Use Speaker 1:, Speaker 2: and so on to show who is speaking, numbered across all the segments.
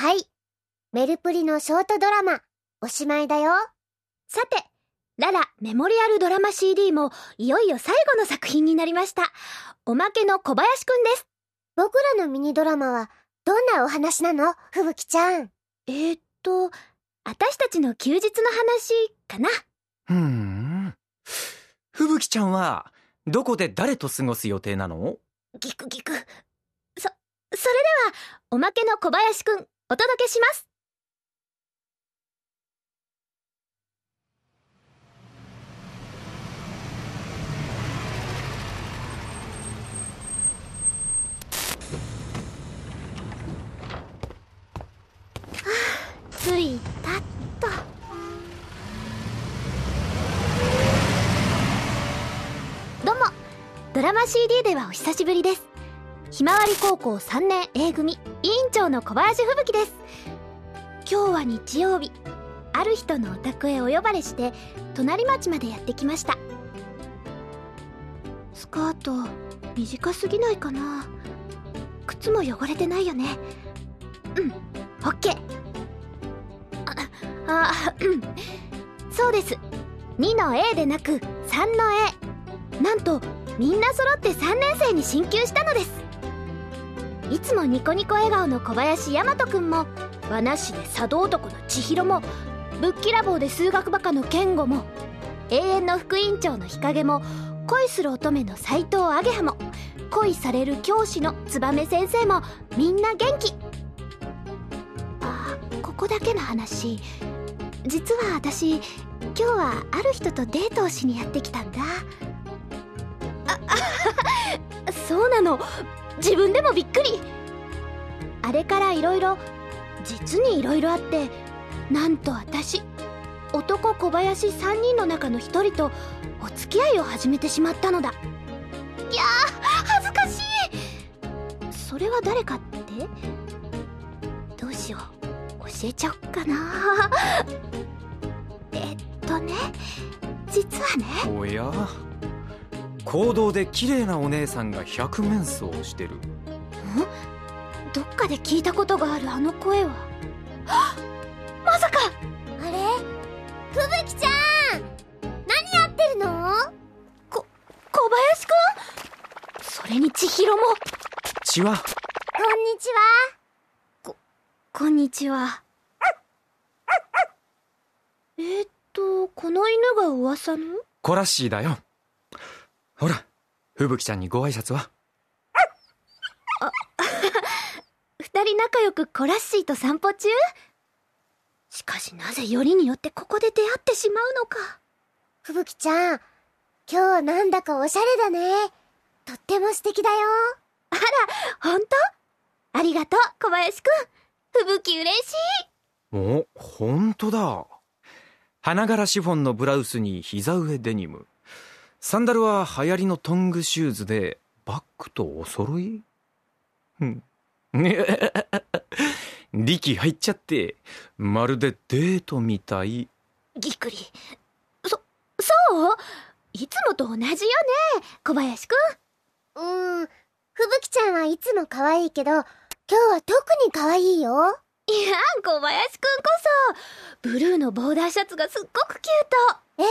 Speaker 1: はい。メルプリのショートドラマ、おしまいだよ。
Speaker 2: さて、ララメモリアルドラマ CD もいよいよ最後の作品になりました。おまけの小林くんです。
Speaker 1: 僕らのミニドラマは、どんなお話なの？ふぶきちゃん。
Speaker 2: えー、っと、私たちの休日の話かな。
Speaker 3: ふーん。ふぶきちゃんは、どこで誰と過ごす予定なの？
Speaker 2: ギクギク。そ、それでは、おまけの小林くん、お届けします。
Speaker 1: 着いたっと。
Speaker 2: どうも、ドラマ CD ではお久しぶりです。ひまわり高校3年 A 組委員長の小林吹雪です。今日は日曜日、ある人のお宅へお呼ばれして、隣町までやってきました。スカート、短すぎないかな？靴も汚れてないよね。うん、オッケー。あ、あ、うん。そうです。2の A でなく3の A。なんとみんな揃って3年生に進級したのですいつもニコニコ笑顔の小林大和くんも和なしで茶道男の千尋もぶっきらぼうで数学バカの健吾も永遠の副委員長の日陰も恋する乙女の斎藤あげはも恋される教師の燕先生もみんな元気。あここだけの話。実は私今日はある人とデートをしにやってきたんだ。あそうなの。自分でもびっくり。あれからいろいろ実にいろいろあってなんと私男小林3人の中の1人とお付き合いを始めてしまったのだ。いやー恥ずかしい。それは誰かって？どうしよう。教えちゃおっかな。えっとね実はね。
Speaker 3: おや？行動で綺麗なお姉さんが百面相してる。
Speaker 2: どっかで聞いたことがあるあの声は？は っまさか！
Speaker 1: あれ？ふぶきちゃん！何やってるの？
Speaker 2: 小林くん？それに千尋も？
Speaker 3: 血は
Speaker 1: こんにちは。
Speaker 2: こんにちは。えー、っとこの犬が噂の？
Speaker 3: コラッシーだよほらふぶきちゃんにご挨拶は。
Speaker 2: 二人仲良くコラッシーと散歩中？しかしなぜよりによってここで出会ってしまうのか？
Speaker 1: ふぶきちゃん、今日はなんだかおしゃれだね。とっても素敵だよ。
Speaker 2: 本当？ありがとう小林くん。吹雪嬉しい。
Speaker 3: おほんとだ。花柄シフォンのブラウスに膝上デニムサンダルは流行りのトングシューズでバッグとお揃い？うん。力入っちゃってまるでデートみたい。
Speaker 2: ぎっくり。そそう？いつもと同じよね小林くん。
Speaker 1: うーん、ふぶきちゃんはいつも可愛いけど、今日は特に可愛いよ。
Speaker 2: いや小林くんこそブルーのボーダーシャツがすっごくキュート。
Speaker 1: え、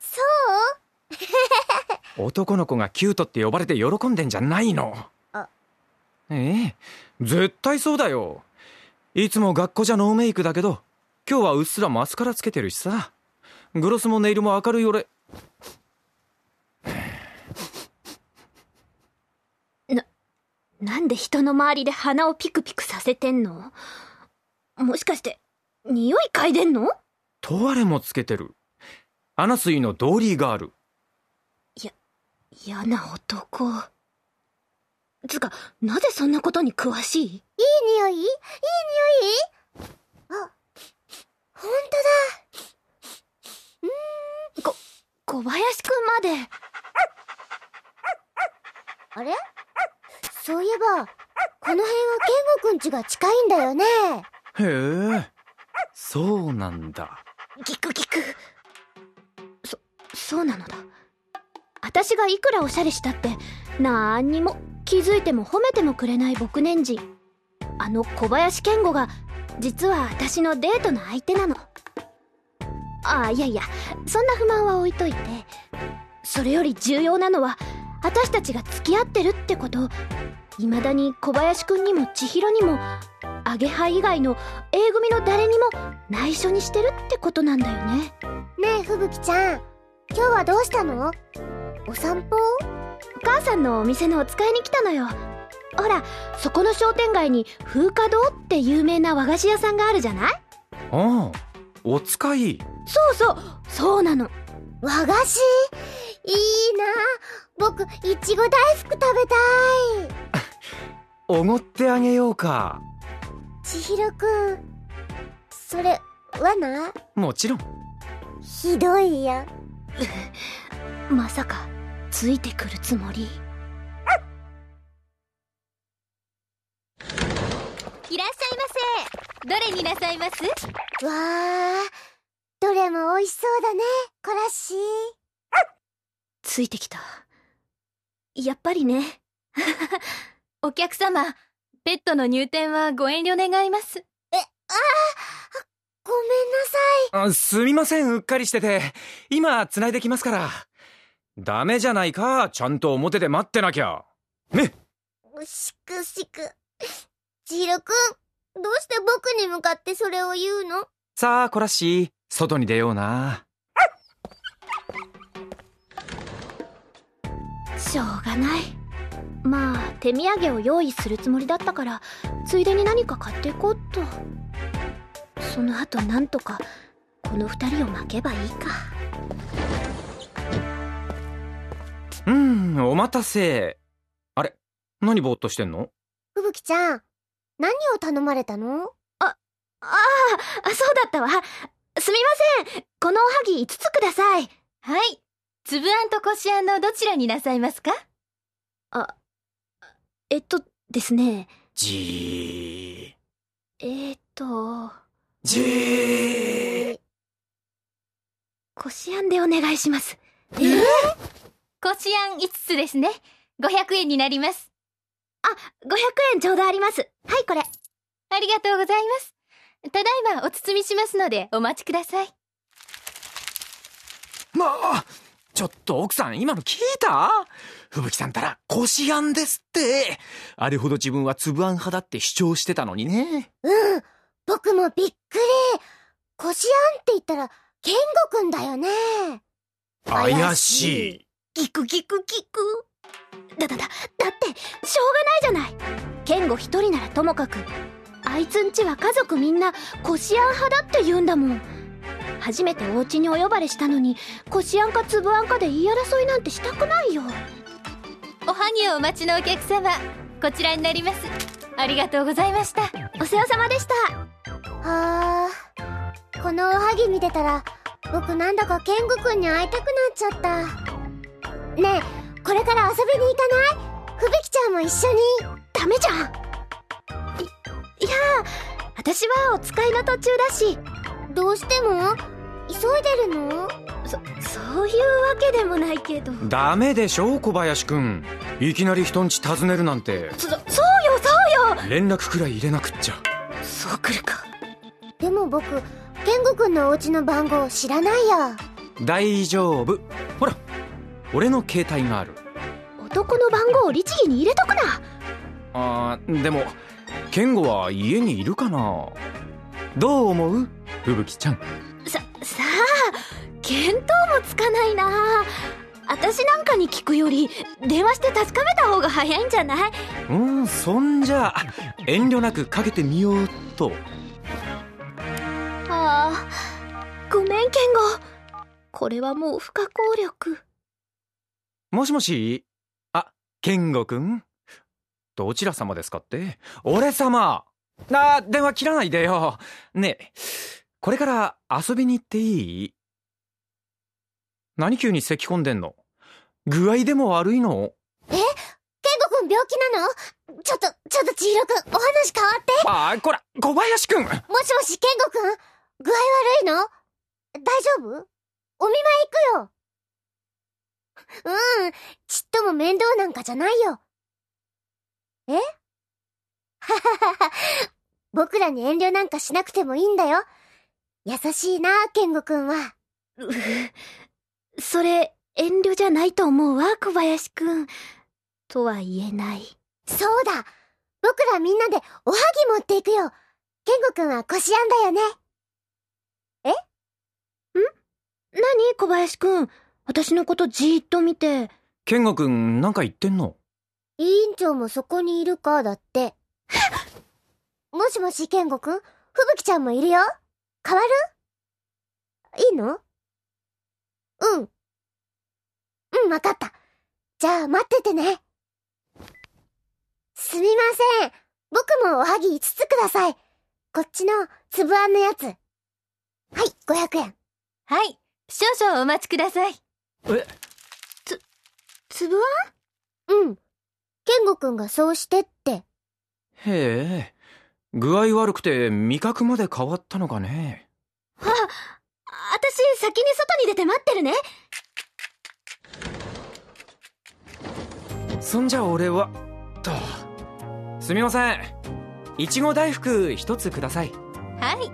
Speaker 1: そう？
Speaker 3: 男の子がキュートって呼ばれて喜んでんじゃないの。
Speaker 1: あ。
Speaker 3: ええ。絶対そうだよ。いつも学校じゃノーメイクだけど今日はうっすらマスカラつけてるしさ。グロスもネイルも明るい俺。
Speaker 2: なんで人の周りで鼻をピクピクさせてんの？もしかして匂い嗅いでんの？
Speaker 3: トワレもつけてる。アナスイのドーリーガール
Speaker 2: 嫌な男。つうかなぜそんなことに詳しい？
Speaker 1: いい匂い？いい匂い？あ、ほん。とだ。
Speaker 2: 小林くんまで。
Speaker 1: あれ？そういえば、この辺はケンゴくんちが近いんだよね。
Speaker 3: へえ。そうなんだ。
Speaker 2: ギクギク。そそうなのだ私がいくらおしゃれしたってなーにも気づいても褒めてもくれない僕年人あの小林健吾が実は私のデートの相手なの。あいやいやそんな不満は置いといてそれより重要なのは私たちが付き合ってるってこと。未だに小林くんにも千尋にもアゲハ以外の A 組の誰にも内緒にしてるってことなんだよね。
Speaker 1: ねえ吹雪ちゃん。今日はどうしたの？お散歩？
Speaker 2: お母さんのお店のお使いに来たのよ。ほらそこの商店街に風花堂って有名な和菓子屋さんがあるじゃない？
Speaker 3: ああお使い。
Speaker 2: そうそうそうなの。
Speaker 1: 和菓子？いいな。僕いちご大福食べたい。
Speaker 3: おごってあげようか。
Speaker 1: 千尋くんそれはな
Speaker 3: もちろん。
Speaker 1: ひどいや。
Speaker 2: まさかついてくるつもり。
Speaker 4: いらっしゃいませ。どれになさいます？
Speaker 1: わあどれも美味しそうだねコラッシー。
Speaker 2: ついてきた。やっぱりね。
Speaker 4: お客様ペットの入店はご遠慮願います。
Speaker 1: ごめんなさい。
Speaker 3: あすみませんうっかりしてて。今繋いできますからダメじゃないか。ちゃんと表で待ってなきゃ。ね。
Speaker 1: しくしく。千尋くんどうして僕に向かってそれを言うの？
Speaker 3: さあコラッシー。外に出ような。
Speaker 2: しょうがない。まあ手土産を用意するつもりだったからついでに何か買っていこうっと。その後なんとかこの二人を巻けばいいか
Speaker 3: んお待たせ。あれ？何ぼーっとしてんの？
Speaker 1: 吹雪ちゃん何を頼まれたの？
Speaker 2: ああそうだったわ。すみません。このおはぎ5つください。
Speaker 4: はい。粒あんとこしあんのどちらになさいますか？
Speaker 2: あえっとですね。
Speaker 3: じ
Speaker 2: えー、っと。
Speaker 3: ーじー。
Speaker 2: こしあんでお願いします。
Speaker 1: えー、
Speaker 4: こしあん5つですね。500円になります。
Speaker 2: 500円ちょうどあります。はいこれ。
Speaker 4: ありがとうございます。ただいまお包みしますのでお待ちください。
Speaker 3: まあちょっと奥さん今の聞いた？吹雪さんたらこしあんですって。あれほど自分は粒あん派だって主張してたのにね。
Speaker 1: うん。僕もびっくり。こしあんって言ったら健吾くんだよね。
Speaker 3: 怪しい
Speaker 2: ギクギクギク。だだだだってしょうがないじゃない。健吾一人ならともかく。あいつんちは家族みんなこしあん派だって言うんだもん。初めてお家にお呼ばれしたのにこしあんか粒あんかで言い争いなんてしたくないよ。
Speaker 4: おはぎをお待ちのお客様。こちらになります。ありがとうございました。
Speaker 2: お世話様でした。
Speaker 1: はあこのおはぎ見てたら僕なんだか健吾くんに会いたくなっちゃったねえこれから遊びに行かない？ふぶきちゃんも一緒に。
Speaker 2: ダメじゃん。いいや私はお使いの途中だし。
Speaker 1: どうしても？急いでるの？
Speaker 2: そそういうわけでもないけど。
Speaker 3: ダメでしょ小林くん。いきなり人んち訪ねるなんて。
Speaker 2: そそうよそうよ。
Speaker 3: 連絡くらい入れなくっちゃ。
Speaker 2: そうくるか。
Speaker 1: でも僕健吾くんのお家の番号知らないや
Speaker 3: 大丈夫。ほら俺の携帯がある。
Speaker 2: 男の番号を律儀に入れとくな。
Speaker 3: あーでも健吾は家にいるかな？どう思う？吹雪ちゃん。
Speaker 2: ささあ見当もつかないな。私なんかに聞くより電話して確かめた方が早いんじゃない？
Speaker 3: うんそんじゃ。遠慮なくかけてみようっと。
Speaker 2: ああごめん健吾。これはもう不可抗力
Speaker 3: もしもし？あ健吾くん？どちら様ですかって？俺様！あ電話切らないでよ。ねえこれから遊びに行っていい？何急に咳込んでんの？具合でも悪いの？
Speaker 1: 健吾くん病気なの？ちょっとちょっと千尋くんお話変わって。
Speaker 3: あこら小林くん。
Speaker 1: もしもし健吾くん？具合悪いの？大丈夫？お見舞い行くようんちっとも面倒なんかじゃないよえ？はははは僕らに遠慮なんかしなくてもいいんだよ。優しいな、健吾くんは。
Speaker 2: それ、遠慮じゃないと思うわ、小林くん。とは言えない。
Speaker 1: そうだ僕らみんなでおはぎ持っていくよ。健吾くんはこしあんだよね。
Speaker 2: 何？小林くん。私のことじーっと見て。
Speaker 3: 健吾くんなんか言ってんの？
Speaker 1: 委員長もそこにいるか、だって。もしもし、健吾くんふぶきちゃんもいるよ。変わる？いいの？うん。うん、わかった。じゃあ、待っててね。すみません。僕もおはぎ5つください。こっちの粒あんのやつ。はい、500円。
Speaker 4: はい少々お待ちください
Speaker 3: え？
Speaker 2: つぶあ
Speaker 1: うん。健吾くんがそうしてって。
Speaker 3: へえ。具合悪くて味覚まで変わったのかね。
Speaker 2: あ、私先に外に出て待ってるね。
Speaker 3: そんじゃ俺はと。すみません。いちご大福一つください。
Speaker 4: はい。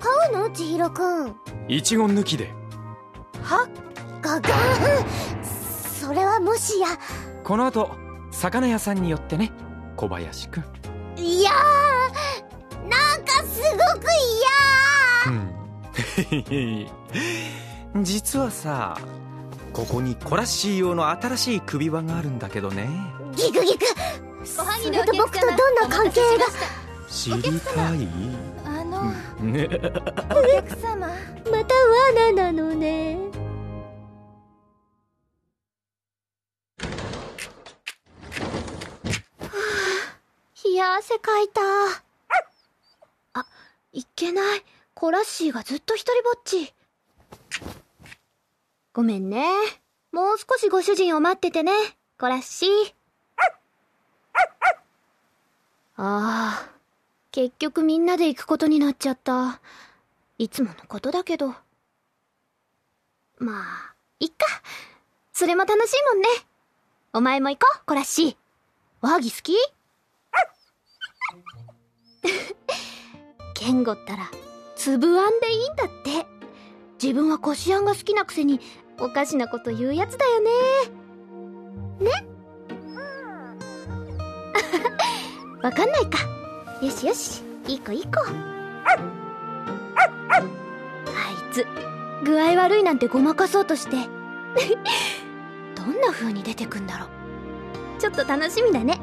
Speaker 1: 買うの？千尋くん。
Speaker 3: いちご抜きで。
Speaker 1: はガガンそれはもしや。
Speaker 3: この後魚屋さんに寄ってね小林くん。
Speaker 1: いやーなんかすごく
Speaker 3: うん。実はさここにコラッシー用の新しい首輪があるんだけどね。
Speaker 1: 嫌ギクギク。それと僕とどんな関係が？
Speaker 3: 知りたい？
Speaker 4: あの
Speaker 3: ね
Speaker 4: お客様。
Speaker 1: また罠なのね
Speaker 2: 汗かいた。あ、いけない。コラッシーがずっと一人ぼっち。ごめんね。もう少しご主人を待っててね。コラッシー。ああ、結局みんなで行くことになっちゃった。いつものことだけど。まあ、いっか。それも楽しいもんね。お前も行こう、コラッシー。おはぎ好き？ケンゴったら、粒あんでいいんだって。自分はこしあんが好きなくせに、おかしなこと言うやつだよね。ね？わかんないか。よしよし、いい子いい子。あいつ、具合悪いなんてごまかそうとして。どんな風に出てくんだろう。ちょっと楽しみだね。